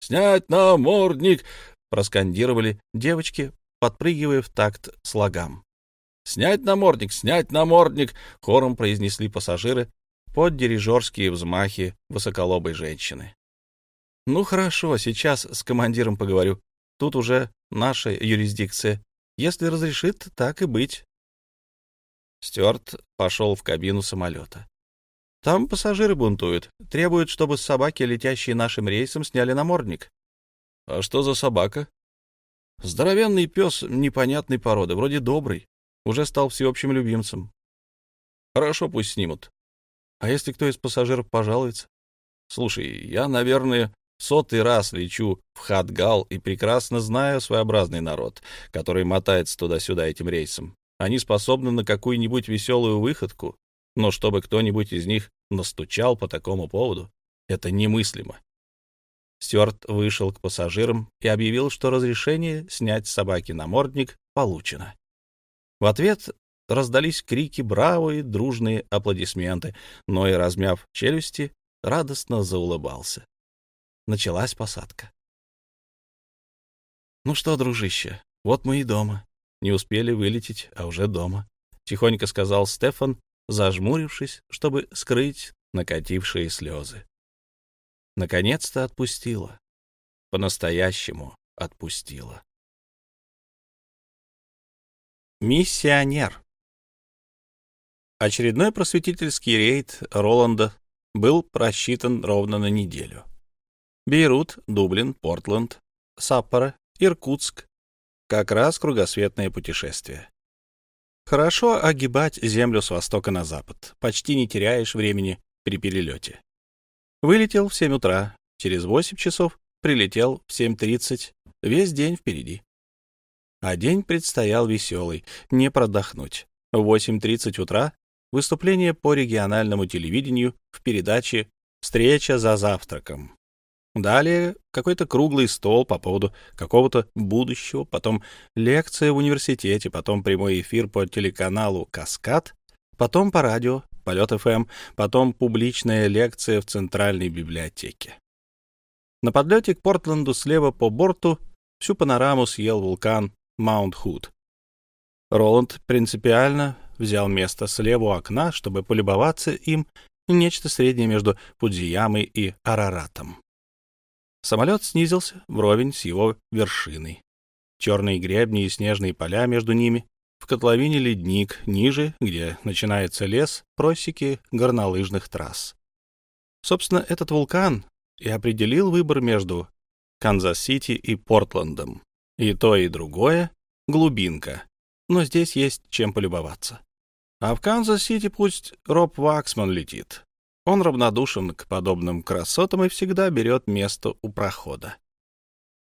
Снять намордник!» — проскандировали девочки, подпрыгивая в такт слогам. «Снять намордник! Снять намордник!» — хором произнесли пассажиры под дирижерские взмахи высоколобой женщины. «Ну хорошо, сейчас с командиром поговорю. Тут уже наша юрисдикция. Если разрешит, так и быть». Стюарт пошел в кабину самолета. Там пассажиры бунтуют, требуют, чтобы собаки, летящие нашим рейсом, сняли намордник. — А что за собака? — Здоровенный пес непонятной породы, вроде добрый. Уже стал всеобщим любимцем. — Хорошо, пусть снимут. А если кто из пассажиров пожалуется? Слушай, я, наверное, сотый раз лечу в Хатгал и прекрасно знаю своеобразный народ, который мотается туда-сюда этим рейсом. Они способны на какую-нибудь веселую выходку, но чтобы кто-нибудь из них настучал по такому поводу, это немыслимо. Стюарт вышел к пассажирам и объявил, что разрешение снять с собаки намордник получено. В ответ раздались крики «Браво!» и дружные аплодисменты, но и, размяв челюсти, радостно заулыбался. Началась посадка. «Ну что, дружище, вот мы и дома. Не успели вылететь, а уже дома», — тихонько сказал Стефан, зажмурившись, чтобы скрыть накатившие слезы. Наконец-то отпустила. По-настоящему отпустила. Миссионер. Очередной просветительский рейд Роланда был просчитан ровно на неделю. Бейрут, Дублин, Портленд, Саппоро, Иркутск. Как раз кругосветное путешествие. Хорошо огибать землю с востока на запад. Почти не теряешь времени при перелете. Вылетел в 7 утра. Через 8 часов прилетел в 7.30. Весь день впереди. А день предстоял веселый, не продохнуть. В 8.30 утра выступление по региональному телевидению в передаче «Встреча за завтраком». Далее какой-то круглый стол по поводу какого-то будущего, потом лекция в университете, потом прямой эфир по телеканалу «Каскад», потом по радио, полет ФМ, потом публичная лекция в Центральной библиотеке. На подлете к Портленду слева по борту всю панораму съел вулкан Маунт-Худ. Роланд принципиально взял место слева у окна, чтобы полюбоваться им нечто среднее между Фудзиямой и Араратом. Самолет снизился вровень с его вершиной. Черные гребни и снежные поля между ними, в котловине ледник, ниже, где начинается лес, просеки горнолыжных трасс. Собственно, этот вулкан и определил выбор между Канзас-Сити и Портландом. И то, и другое — глубинка, но здесь есть чем полюбоваться. А в Канзас-Сити пусть Роб Ваксман летит. Он равнодушен к подобным красотам и всегда берет место у прохода.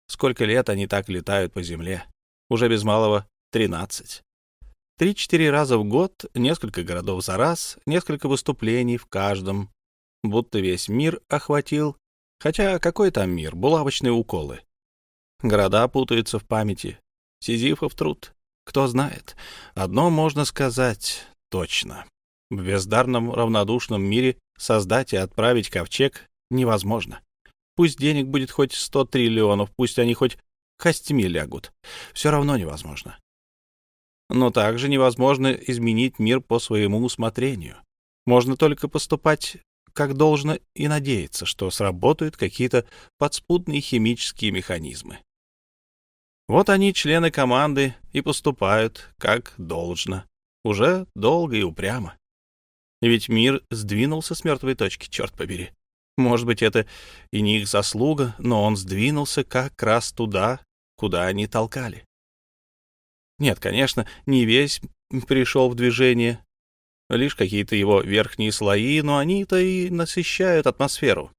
Сколько лет они так летают по земле? Уже без малого тринадцать. Три-четыре раза в год, несколько городов за раз, несколько выступлений в каждом. Будто весь мир охватил. Хотя какой там мир, булавочные уколы. Города путаются в памяти. Сизифов труд. Кто знает. Одно можно сказать точно. В бездарном равнодушном мире создать и отправить ковчег невозможно. Пусть денег будет хоть сто триллионов, пусть они хоть костями лягут. Все равно невозможно. Но также невозможно изменить мир по своему усмотрению. Можно только поступать как должно и надеяться, что сработают какие-то подспудные химические механизмы. Вот они, члены команды, и поступают как должно, уже долго и упрямо. Ведь мир сдвинулся с мертвой точки, черт побери. Может быть, это и не их заслуга, но он сдвинулся как раз туда, куда они толкали. Нет, конечно, не весь пришел в движение, лишь какие-то его верхние слои, но они-то и насыщают атмосферу.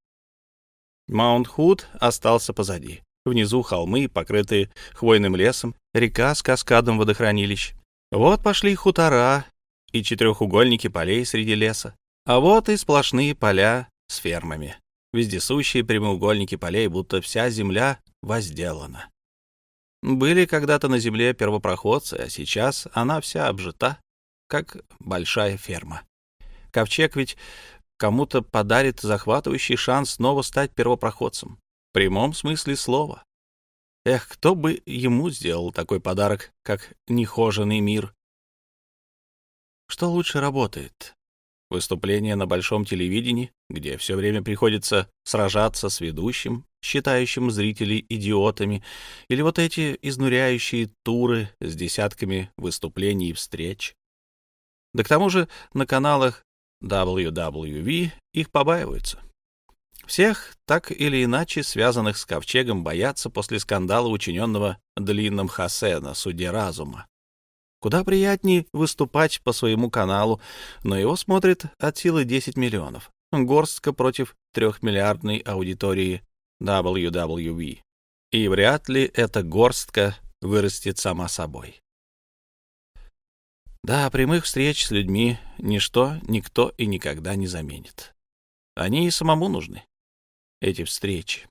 Маунт-Худ остался позади. Внизу холмы, покрытые хвойным лесом, река с каскадом водохранилищ. Вот пошли хутора, и четырехугольники полей среди леса. А вот и сплошные поля с фермами. Вездесущие прямоугольники полей, будто вся земля возделана. Были когда-то на земле первопроходцы, а сейчас она вся обжита, как большая ферма. Ковчег ведь кому-то подарит захватывающий шанс снова стать первопроходцем. прямом смысле слова. Эх, кто бы ему сделал такой подарок, как нехоженный мир? Что лучше работает? Выступление на большом телевидении, где все время приходится сражаться с ведущим, считающим зрителей идиотами, или вот эти изнуряющие туры с десятками выступлений и встреч. Да к тому же на каналах WWV их побаиваются. Всех, так или иначе, связанных с ковчегом, боятся после скандала, учиненного длинным Хосе на суде разума. Куда приятнее выступать по своему каналу, но его смотрит от силы 10 миллионов. Горстка против трехмиллиардной аудитории WWV. И вряд ли эта горстка вырастет сама собой. Да, прямых встреч с людьми ничто, никто и никогда не заменит. Они и самому нужны эти встречи.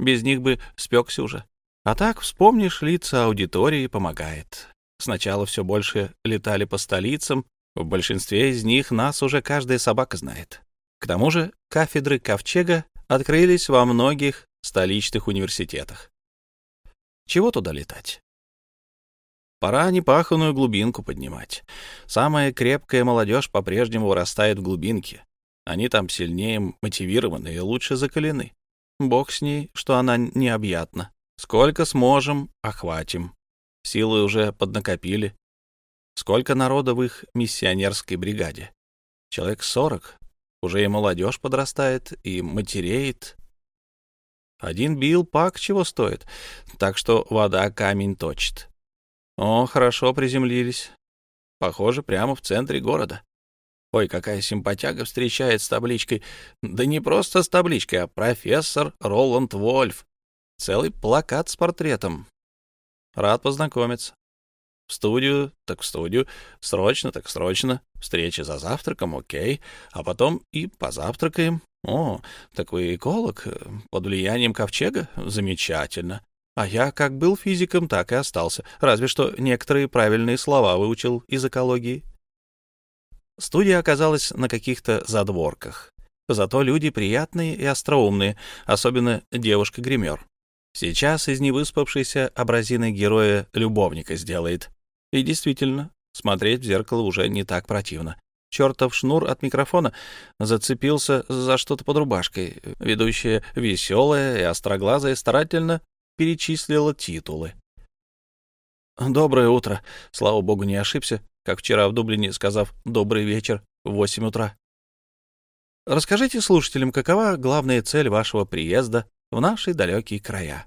Без них бы спекся уже. А так, вспомнишь, лица аудитории помогает. Сначала все больше летали по столицам, в большинстве из них нас уже каждая собака знает. К тому же кафедры ковчега открылись во многих столичных университетах. Чего туда летать? Пора непаханную глубинку поднимать. Самая крепкая молодежь по-прежнему вырастает в глубинке. Они там сильнее мотивированы и лучше закалены. Бог с ней, что она необъятна. Сколько сможем, охватим. Силы уже поднакопили. Сколько народа в их миссионерской бригаде? Человек сорок. Уже и молодежь подрастает, и матереет. Один бил пак чего стоит, так что вода камень точит. О, хорошо приземлились. Похоже, прямо в центре города. Ой, какая симпатяга встречает с табличкой. Да не просто с табличкой, а профессор Роланд Вольф. Целый плакат с портретом. Рад познакомиться. В студию, так в студию. Срочно, так срочно. Встреча за завтраком, окей. А потом и позавтракаем. О, так вы эколог. Под влиянием ковчега? Замечательно. А я как был физиком, так и остался. Разве что некоторые правильные слова выучил из экологии. Студия оказалась на каких-то задворках. Зато люди приятные и остроумные, особенно девушка-гример. Сейчас из невыспавшейся абразины героя любовника сделает. И действительно, смотреть в зеркало уже не так противно. Чертов шнур от микрофона зацепился за что-то под рубашкой. Ведущая, веселая и остроглазая, старательно перечислила титулы. «Доброе утро!» Слава богу, не ошибся как вчера в Дублине, сказав «добрый вечер» в восемь утра. Расскажите слушателям, какова главная цель вашего приезда в наши далекие края?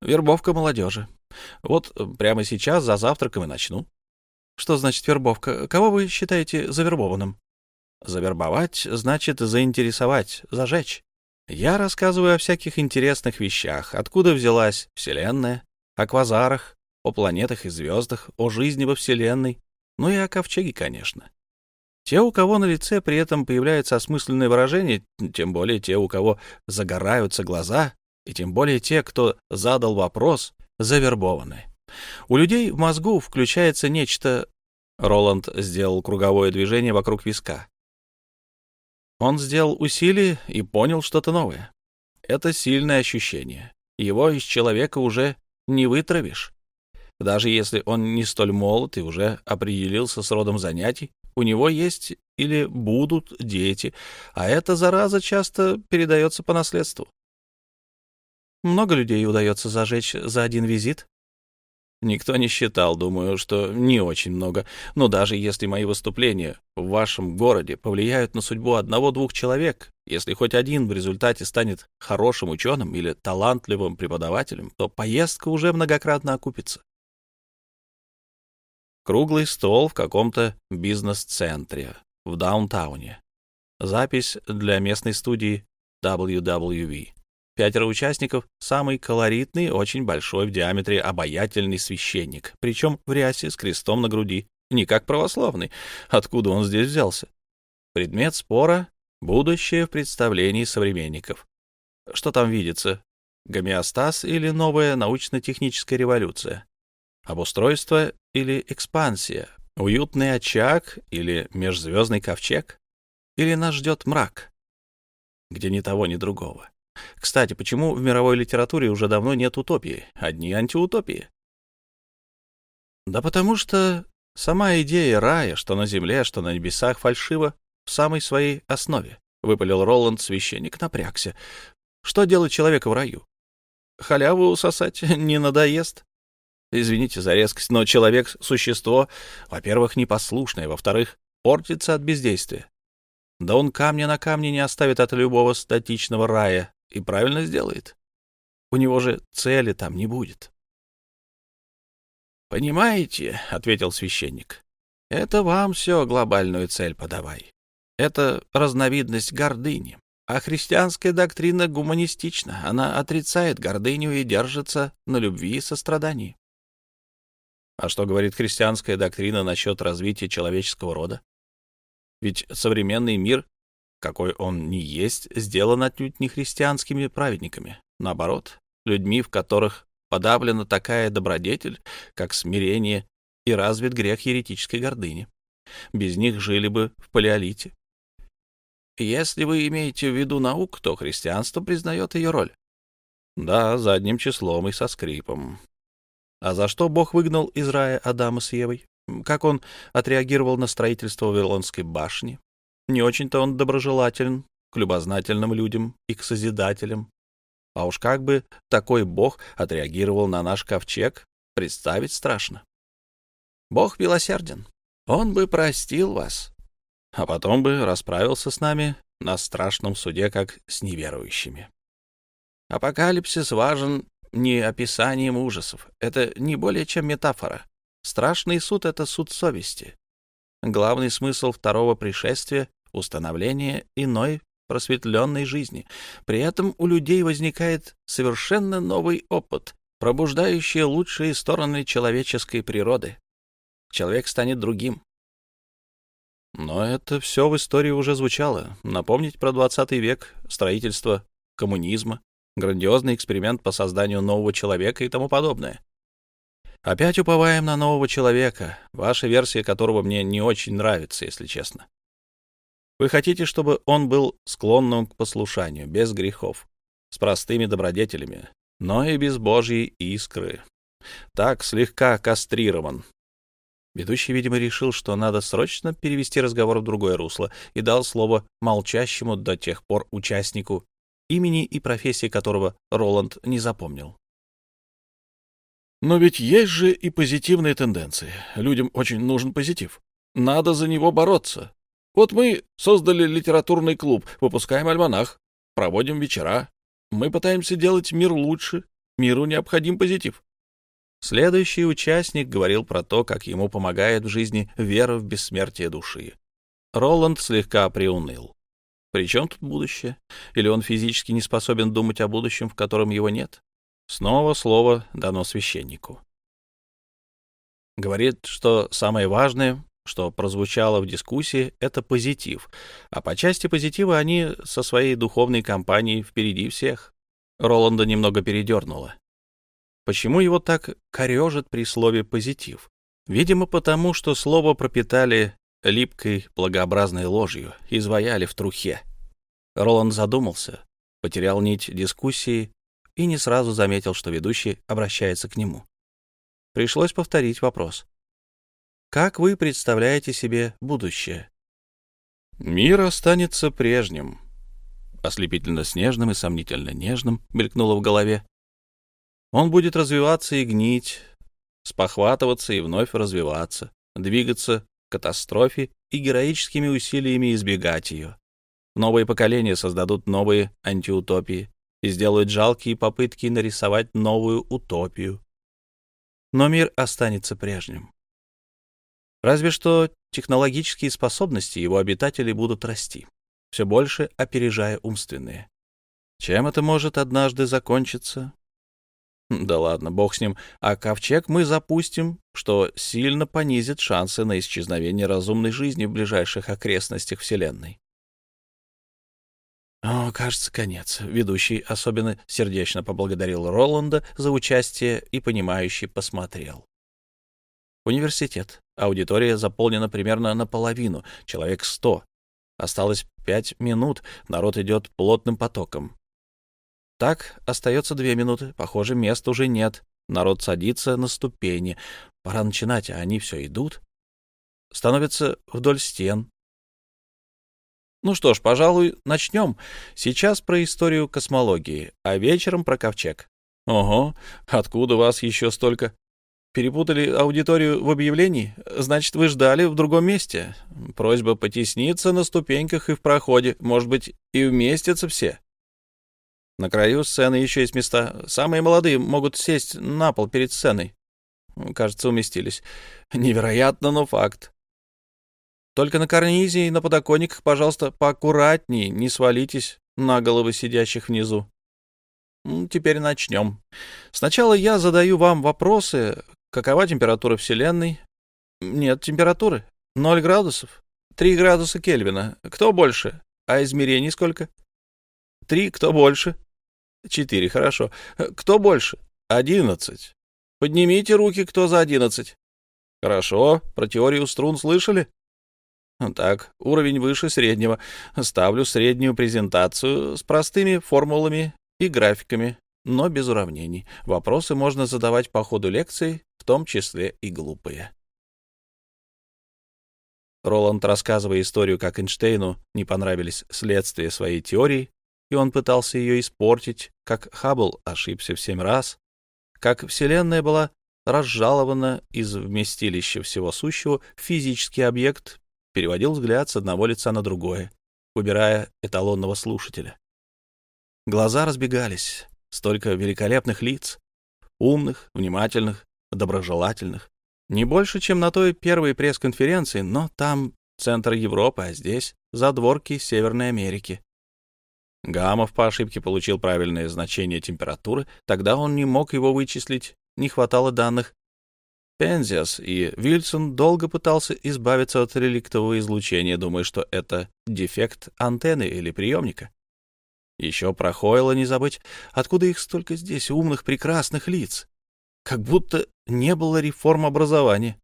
Вербовка молодежи. Вот прямо сейчас за завтраком и начну. Что значит вербовка? Кого вы считаете завербованным? Завербовать значит заинтересовать, зажечь. Я рассказываю о всяких интересных вещах, откуда взялась Вселенная, о квазарах, о планетах и звездах, о жизни во Вселенной, ну и о ковчеге, конечно. Те, у кого на лице при этом появляется осмысленное выражение, тем более те, у кого загораются глаза, и тем более те, кто задал вопрос, завербованы. У людей в мозгу включается нечто... Роланд сделал круговое движение вокруг виска. Он сделал усилие и понял что-то новое. Это сильное ощущение. Его из человека уже не вытравишь. Даже если он не столь молод и уже определился с родом занятий, у него есть или будут дети, а эта зараза часто передается по наследству. Много людей удается зажечь за один визит? Никто не считал, думаю, что не очень много. Но даже если мои выступления в вашем городе повлияют на судьбу одного-двух человек, если хоть один в результате станет хорошим ученым или талантливым преподавателем, то поездка уже многократно окупится. Круглый стол в каком-то бизнес-центре в даунтауне. Запись для местной студии WWV. Пятеро участников, самый колоритный, очень большой в диаметре обаятельный священник, причем в рясе с крестом на груди, не как православный. Откуда он здесь взялся? Предмет спора — будущее в представлении современников. Что там видится? Гомеостаз или новая научно-техническая революция? Обустройство или экспансия? Уютный очаг или межзвездный ковчег? Или нас ждет мрак, где ни того, ни другого? Кстати, почему в мировой литературе уже давно нет утопии, одни антиутопии? Да потому что сама идея рая, что на земле, что на небесах, фальшива в самой своей основе. Выпалил Роланд, священник напрягся. Что делать человека в раю? Халяву сосать не надоест? Извините за резкость, но человек — существо, во-первых, непослушное, во-вторых, портится от бездействия. Да он камня на камне не оставит от любого статичного рая и правильно сделает. У него же цели там не будет. «Понимаете», — ответил священник, — «это вам все глобальную цель подавай. Это разновидность гордыни. А христианская доктрина гуманистична. Она отрицает гордыню и держится на любви и сострадании. А что говорит христианская доктрина насчет развития человеческого рода? Ведь современный мир, какой он ни есть, сделан отнюдь не христианскими праведниками. Наоборот, людьми, в которых подавлена такая добродетель, как смирение, и развит грех еретической гордыни. Без них жили бы в палеолите. Если вы имеете в виду науку, то христианство признает ее роль. Да, задним числом и со скрипом. А за что Бог выгнал из рая Адама с Евой? Как он отреагировал на строительство Вавилонской башни? Не очень-то он доброжелателен к любознательным людям и к созидателям. А уж как бы такой Бог отреагировал на наш ковчег, представить страшно. Бог милосерден. Он бы простил вас, а потом бы расправился с нами на страшном суде, как с неверующими. Апокалипсис важен не описанием ужасов. Это не более чем метафора. Страшный суд — это суд совести. Главный смысл второго пришествия — установление иной просветленной жизни. При этом у людей возникает совершенно новый опыт, пробуждающий лучшие стороны человеческой природы. Человек станет другим. Но это все в истории уже звучало. Напомнить про 20 век, строительство коммунизма, грандиозный эксперимент по созданию нового человека и тому подобное. Опять уповаем на нового человека, ваша версия которого мне не очень нравится, если честно. Вы хотите, чтобы он был склонным к послушанию, без грехов, с простыми добродетелями, но и без божьей искры. Так, слегка кастрирован. Ведущий, видимо, решил, что надо срочно перевести разговор в другое русло и дал слово молчащему до тех пор участнику имени и профессии которого Роланд не запомнил. Но ведь есть же и позитивные тенденции. Людям очень нужен позитив. Надо за него бороться. Вот мы создали литературный клуб, выпускаем альманах, проводим вечера. Мы пытаемся делать мир лучше. Миру необходим позитив. Следующий участник говорил про то, как ему помогает в жизни вера в бессмертие души. Роланд слегка приуныл. При чем тут будущее? Или он физически не способен думать о будущем, в котором его нет? Снова слово дано священнику. Говорит, что самое важное, что прозвучало в дискуссии, это позитив. А по части позитива они со своей духовной компанией впереди всех. Роланда немного передернуло. Почему его так корежит при слове «позитив»? Видимо, потому что слово пропитали липкой благообразной ложью, изваяли в трухе. Роланд задумался, потерял нить дискуссии и не сразу заметил, что ведущий обращается к нему. Пришлось повторить вопрос. «Как вы представляете себе будущее?» «Мир останется прежним», ослепительно снежным и сомнительно нежным, мелькнуло в голове. Он будет развиваться и гнить, спохватываться и вновь развиваться, двигаться катастрофе и героическими усилиями избегать ее. Новые поколения создадут новые антиутопии и сделают жалкие попытки нарисовать новую утопию. Но мир останется прежним. Разве что технологические способности его обитателей будут расти, все больше опережая умственные. Чем это может однажды закончиться, да ладно, бог с ним. А ковчег мы запустим, что сильно понизит шансы на исчезновение разумной жизни в ближайших окрестностях Вселенной. О, кажется, конец. Ведущий особенно сердечно поблагодарил Роланда за участие и, понимающий, посмотрел. Университет. Аудитория заполнена примерно наполовину, человек сто. Осталось пять минут, народ идет плотным потоком. Так, остается две минуты. Похоже, места уже нет. Народ садится на ступени. Пора начинать, а они все идут. Становятся вдоль стен. Ну что ж, пожалуй, начнем. Сейчас про историю космологии, а вечером про ковчег. Ого, откуда вас еще столько? Перепутали аудиторию в объявлении? Значит, вы ждали в другом месте. Просьба потесниться на ступеньках и в проходе. Может быть, и вместятся все. На краю сцены еще есть места. Самые молодые могут сесть на пол перед сценой. Кажется, уместились. Невероятно, но факт. Только на карнизе и на подоконниках, пожалуйста, поаккуратнее, не свалитесь на головы сидящих внизу. Теперь начнем. Сначала я задаю вам вопросы. Какова температура Вселенной? Нет температуры. Ноль градусов. Три градуса Кельвина. Кто больше? А измерений сколько? Три. Кто больше? Четыре. Хорошо. Кто больше? Одиннадцать. Поднимите руки, кто за одиннадцать. Хорошо. Про теорию струн слышали? Так, уровень выше среднего. Ставлю среднюю презентацию с простыми формулами и графиками, но без уравнений. Вопросы можно задавать по ходу лекции, в том числе и глупые. Роланд, рассказывая историю, как Эйнштейну не понравились следствия своей теории, и он пытался ее испортить, как Хаббл ошибся в семь раз, как Вселенная была разжалована из вместилища всего сущего в физический объект, переводил взгляд с одного лица на другое, убирая эталонного слушателя. Глаза разбегались, столько великолепных лиц, умных, внимательных, доброжелательных. Не больше, чем на той первой пресс-конференции, но там центр Европы, а здесь задворки Северной Америки. Гамов по ошибке получил правильное значение температуры, тогда он не мог его вычислить, не хватало данных. Пензиас и Вильсон долго пытался избавиться от реликтового излучения, думая, что это дефект антенны или приемника. Еще про Хойла не забыть. Откуда их столько здесь, умных, прекрасных лиц? Как будто не было реформ образования.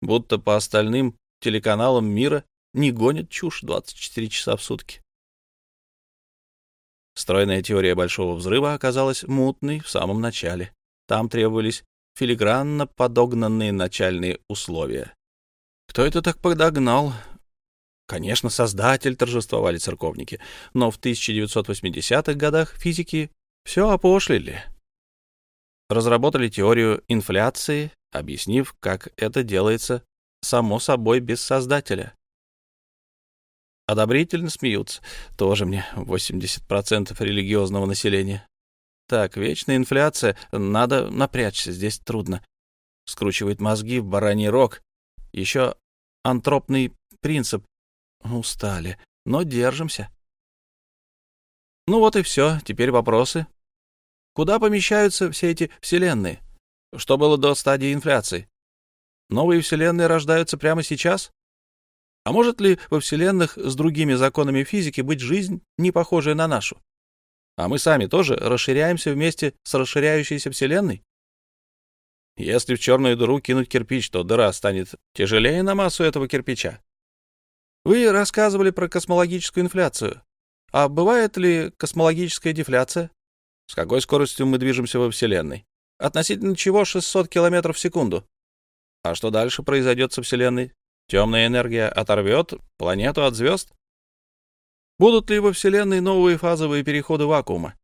Будто по остальным телеканалам мира не гонят чушь 24 часа в сутки. Стройная теория Большого Взрыва оказалась мутной в самом начале. Там требовались филигранно подогнанные начальные условия. Кто это так подогнал? Конечно, создатель торжествовали церковники, но в 1980-х годах физики все опошлили. Разработали теорию инфляции, объяснив, как это делается само собой без создателя. Одобрительно смеются. Тоже мне 80% религиозного населения. Так, вечная инфляция. Надо напрячься, здесь трудно. Скручивает мозги в бараний рог. Еще антропный принцип Устали, но держимся. Ну вот и все. Теперь вопросы. Куда помещаются все эти вселенные? Что было до стадии инфляции? Новые вселенные рождаются прямо сейчас? А может ли во вселенных с другими законами физики быть жизнь, не похожая на нашу? А мы сами тоже расширяемся вместе с расширяющейся вселенной? Если в черную дыру кинуть кирпич, то дыра станет тяжелее на массу этого кирпича. Вы рассказывали про космологическую инфляцию. А бывает ли космологическая дефляция? С какой скоростью мы движемся во Вселенной? Относительно чего 600 километров в секунду? А что дальше произойдет со Вселенной? Темная энергия оторвет планету от звезд? Будут ли во Вселенной новые фазовые переходы вакуума?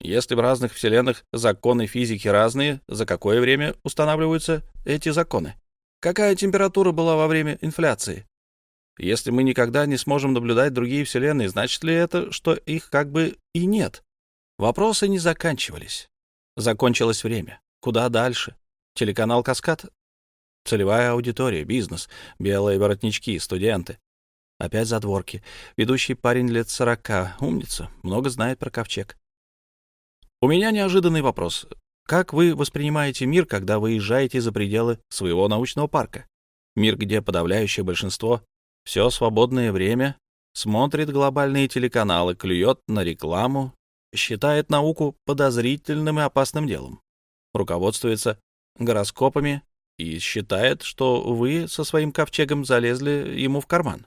Если в разных вселенных законы физики разные, за какое время устанавливаются эти законы? Какая температура была во время инфляции? Если мы никогда не сможем наблюдать другие вселенные, значит ли это, что их как бы и нет? Вопросы не заканчивались. Закончилось время. Куда дальше? Телеканал «Каскад»? Целевая аудитория, бизнес, белые воротнички, студенты. Опять задворки. Ведущий парень лет сорока, умница, много знает про ковчег. У меня неожиданный вопрос. Как вы воспринимаете мир, когда выезжаете за пределы своего научного парка? Мир, где подавляющее большинство все свободное время смотрит глобальные телеканалы, клюет на рекламу, считает науку подозрительным и опасным делом, руководствуется гороскопами и считает, что вы со своим ковчегом залезли ему в карман.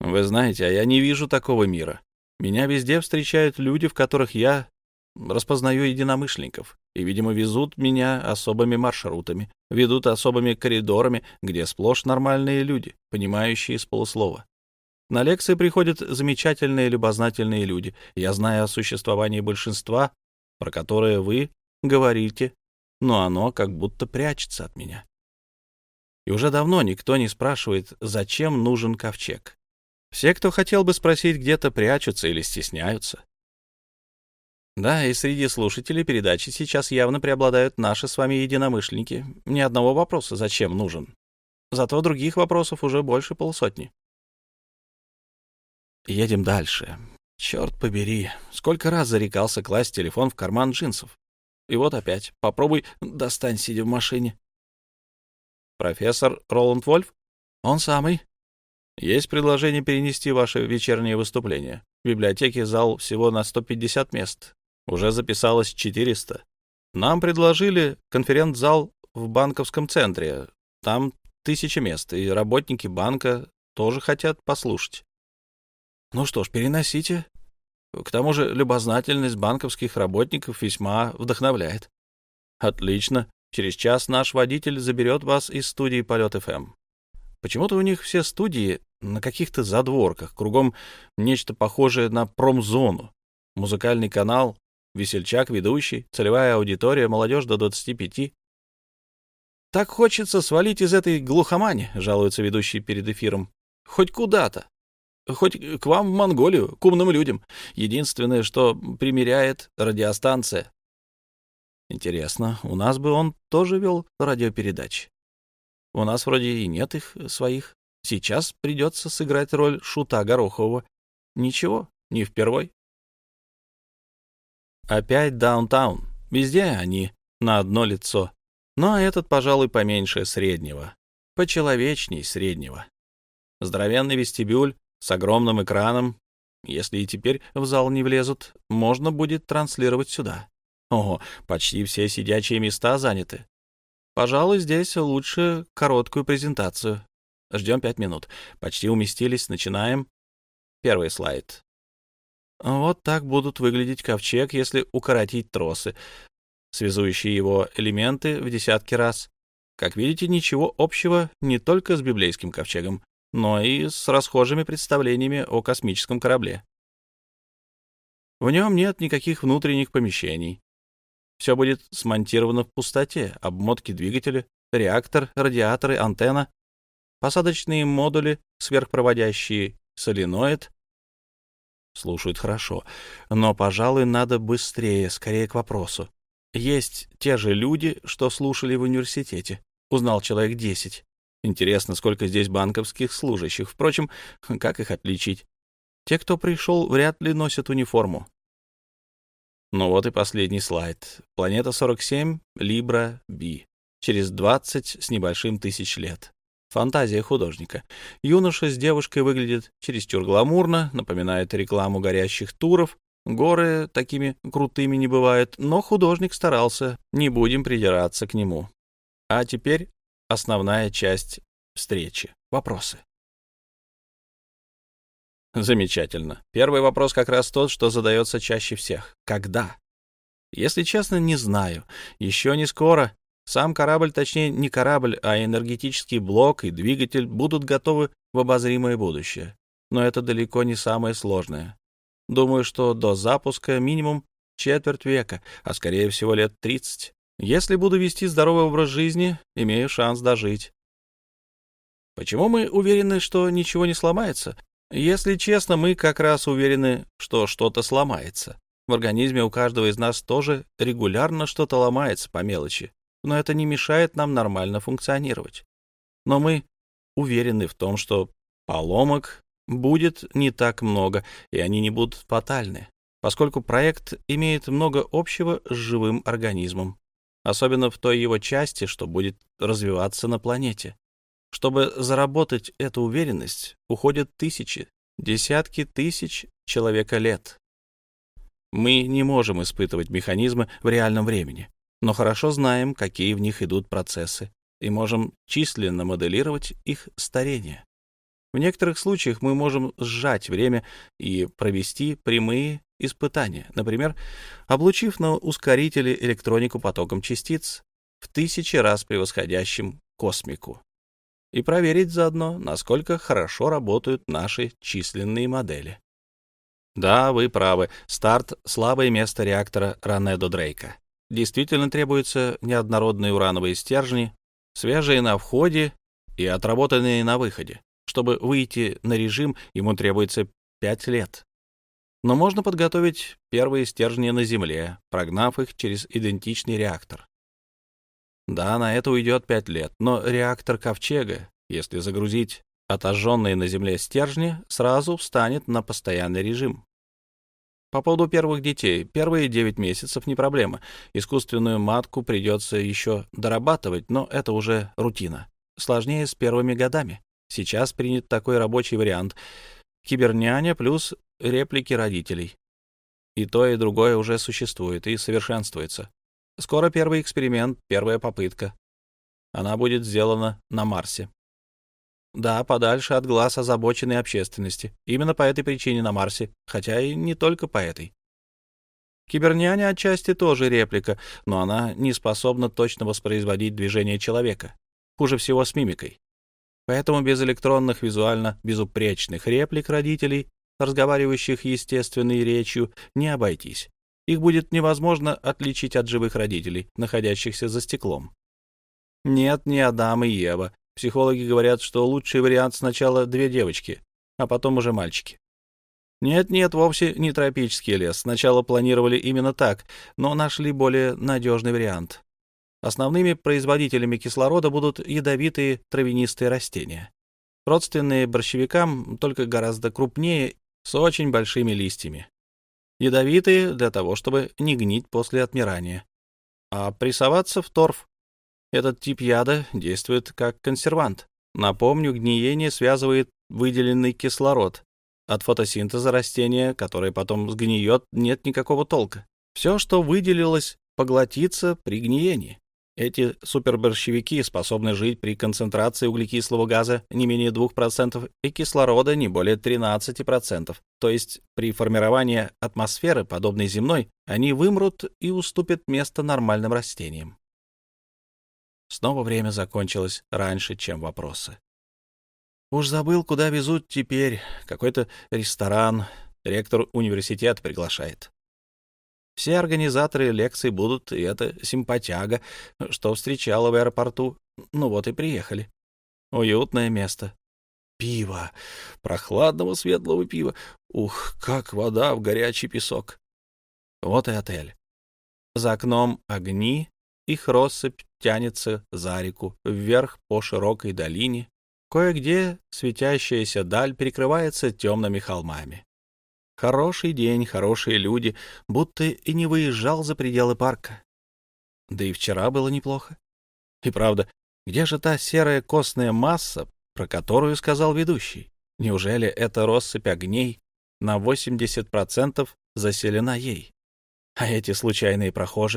Вы знаете, а я не вижу такого мира. Меня везде встречают люди, в которых я распознаю единомышленников, и, видимо, везут меня особыми маршрутами, ведут особыми коридорами, где сплошь нормальные люди, понимающие с полуслова. На лекции приходят замечательные любознательные люди. Я знаю о существовании большинства, про которое вы говорите, но оно как будто прячется от меня. И уже давно никто не спрашивает, зачем нужен ковчег. Все, кто хотел бы спросить, где-то прячутся или стесняются. Да, и среди слушателей передачи сейчас явно преобладают наши с вами единомышленники. Ни одного вопроса, зачем нужен. Зато других вопросов уже больше полсотни. Едем дальше. Черт побери, сколько раз зарекался класть телефон в карман джинсов. И вот опять. Попробуй достань, сидя в машине. Профессор Роланд Вольф? Он самый. Есть предложение перенести ваше вечернее выступление. В библиотеке зал всего на 150 мест. Уже записалось 400. Нам предложили конференц-зал в банковском центре. Там тысяча мест, и работники банка тоже хотят послушать. Ну что ж, переносите. К тому же любознательность банковских работников весьма вдохновляет. Отлично. Через час наш водитель заберет вас из студии «Полет ФМ». Почему-то у них все студии на каких-то задворках, кругом нечто похожее на промзону. Музыкальный канал, весельчак, ведущий, целевая аудитория, молодежь до 25. «Так хочется свалить из этой глухомани», — жалуется ведущий перед эфиром. «Хоть куда-то. Хоть к вам в Монголию, к умным людям. Единственное, что примеряет радиостанция. Интересно, у нас бы он тоже вел радиопередачи. У нас вроде и нет их своих. Сейчас придется сыграть роль шута Горохового. Ничего, не впервой. Опять даунтаун. Везде они на одно лицо. Но этот, пожалуй, поменьше среднего. Почеловечней среднего. Здоровенный вестибюль с огромным экраном. Если и теперь в зал не влезут, можно будет транслировать сюда. Ого, почти все сидячие места заняты. Пожалуй, здесь лучше короткую презентацию. Ждем пять минут. Почти уместились. Начинаем. Первый слайд. Вот так будут выглядеть ковчег, если укоротить тросы, связующие его элементы в десятки раз. Как видите, ничего общего не только с библейским ковчегом, но и с расхожими представлениями о космическом корабле. В нем нет никаких внутренних помещений. Все будет смонтировано в пустоте. Обмотки двигателя, реактор, радиаторы, антенна, посадочные модули, сверхпроводящие, соленоид. Слушают хорошо, но, пожалуй, надо быстрее, скорее к вопросу. Есть те же люди, что слушали в университете. Узнал человек десять. Интересно, сколько здесь банковских служащих. Впрочем, как их отличить? Те, кто пришел, вряд ли носят униформу. Ну вот и последний слайд. Планета 47, Либра, Би. Через 20 с небольшим тысяч лет. Фантазия художника. Юноша с девушкой выглядит чересчур гламурно, напоминает рекламу горящих туров. Горы такими крутыми не бывают, но художник старался, не будем придираться к нему. А теперь основная часть встречи. Вопросы. Замечательно. Первый вопрос как раз тот, что задается чаще всех. Когда? Если честно, не знаю. Еще не скоро. Сам корабль, точнее, не корабль, а энергетический блок и двигатель будут готовы в обозримое будущее. Но это далеко не самое сложное. Думаю, что до запуска минимум четверть века, а скорее всего лет 30. Если буду вести здоровый образ жизни, имею шанс дожить. Почему мы уверены, что ничего не сломается? Если честно, мы как раз уверены, что что-то сломается. В организме у каждого из нас тоже регулярно что-то ломается по мелочи, но это не мешает нам нормально функционировать. Но мы уверены в том, что поломок будет не так много, и они не будут фатальны, поскольку проект имеет много общего с живым организмом, особенно в той его части, что будет развиваться на планете. Чтобы заработать эту уверенность, уходят тысячи, десятки тысяч человека лет. Мы не можем испытывать механизмы в реальном времени, но хорошо знаем, какие в них идут процессы, и можем численно моделировать их старение. В некоторых случаях мы можем сжать время и провести прямые испытания, например, облучив на ускорителе электронику потоком частиц в тысячи раз превосходящим космику, и проверить заодно, насколько хорошо работают наши численные модели. Да, вы правы, старт — слабое место реактора Ранедо Дрейка. Действительно требуются неоднородные урановые стержни, свежие на входе и отработанные на выходе. Чтобы выйти на режим, ему требуется пять лет. Но можно подготовить первые стержни на Земле, прогнав их через идентичный реактор. Да, на это уйдет пять лет, но реактор Ковчега, если загрузить отожженные на Земле стержни, сразу встанет на постоянный режим. По поводу первых детей. Первые 9 месяцев не проблема. Искусственную матку придется еще дорабатывать, но это уже рутина. Сложнее с первыми годами. Сейчас принят такой рабочий вариант. Киберняня плюс реплики родителей. И то, и другое уже существует и совершенствуется. Скоро первый эксперимент, первая попытка. Она будет сделана на Марсе. Да, подальше от глаз озабоченной общественности. Именно по этой причине на Марсе, хотя и не только по этой. Киберняня отчасти тоже реплика, но она не способна точно воспроизводить движение человека. Хуже всего с мимикой. Поэтому без электронных визуально безупречных реплик родителей, разговаривающих естественной речью, не обойтись. Их будет невозможно отличить от живых родителей, находящихся за стеклом. Нет, не Адам и Ева. Психологи говорят, что лучший вариант сначала две девочки, а потом уже мальчики. Нет-нет, вовсе не тропический лес. Сначала планировали именно так, но нашли более надежный вариант. Основными производителями кислорода будут ядовитые травянистые растения. Родственные борщевикам, только гораздо крупнее, с очень большими листьями. Ядовитые для того, чтобы не гнить после отмирания. А прессоваться в торф этот тип яда действует как консервант. Напомню, гниение связывает выделенный кислород. От фотосинтеза растения, которое потом сгниет, нет никакого толка. Все, что выделилось, поглотится при гниении. Эти суперборщевики способны жить при концентрации углекислого газа не менее 2% и кислорода не более 13%. То есть при формировании атмосферы, подобной земной, они вымрут и уступят место нормальным растениям. Снова время закончилось раньше, чем вопросы. Уж забыл, куда везут теперь. Какой-то ресторан. Ректор университета приглашает. Все организаторы лекций будут, и это симпатяга, что встречала в аэропорту. Ну вот и приехали. Уютное место. Пиво. Прохладного светлого пива. Ух, как вода в горячий песок. Вот и отель. За окном огни, их россыпь тянется за реку, вверх по широкой долине. Кое-где светящаяся даль перекрывается темными холмами. Хороший день, хорошие люди, будто и не выезжал за пределы парка. Да и вчера было неплохо. И правда, где же та серая костная масса, про которую сказал ведущий? Неужели эта россыпь огней на 80% заселена ей? А эти случайные прохожие